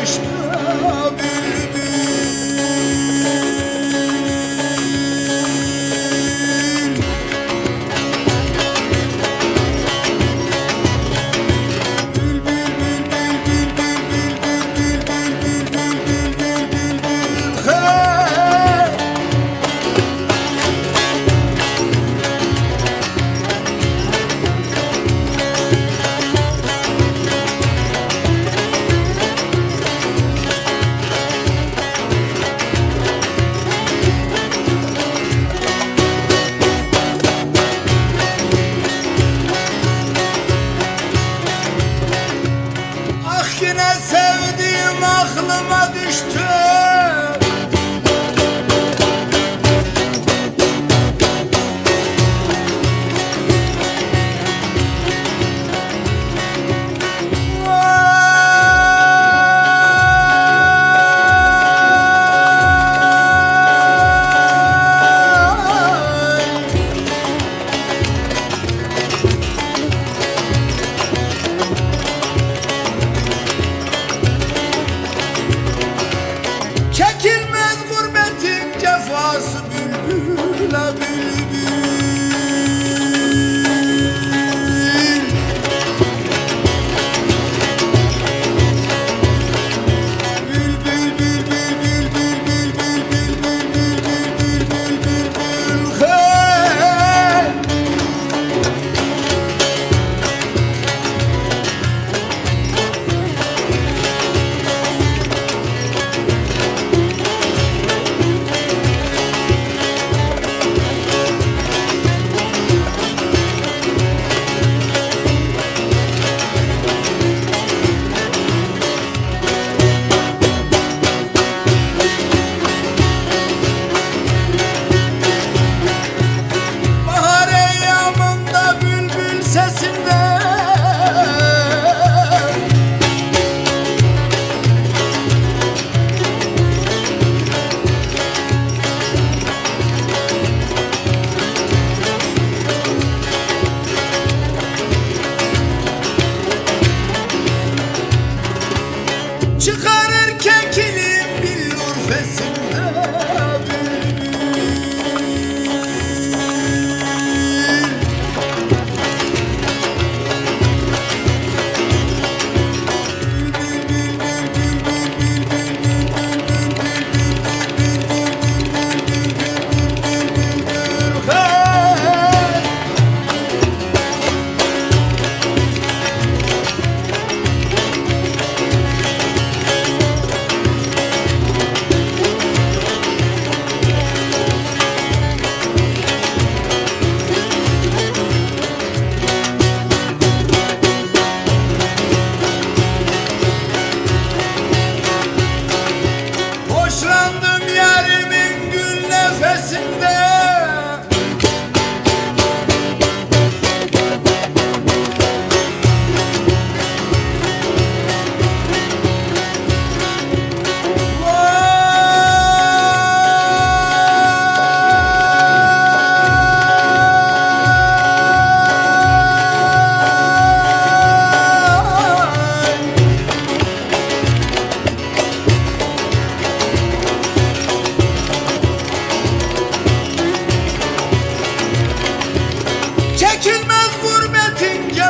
düştü bir yüreğim aklıma düştü. love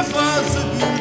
efforts at me.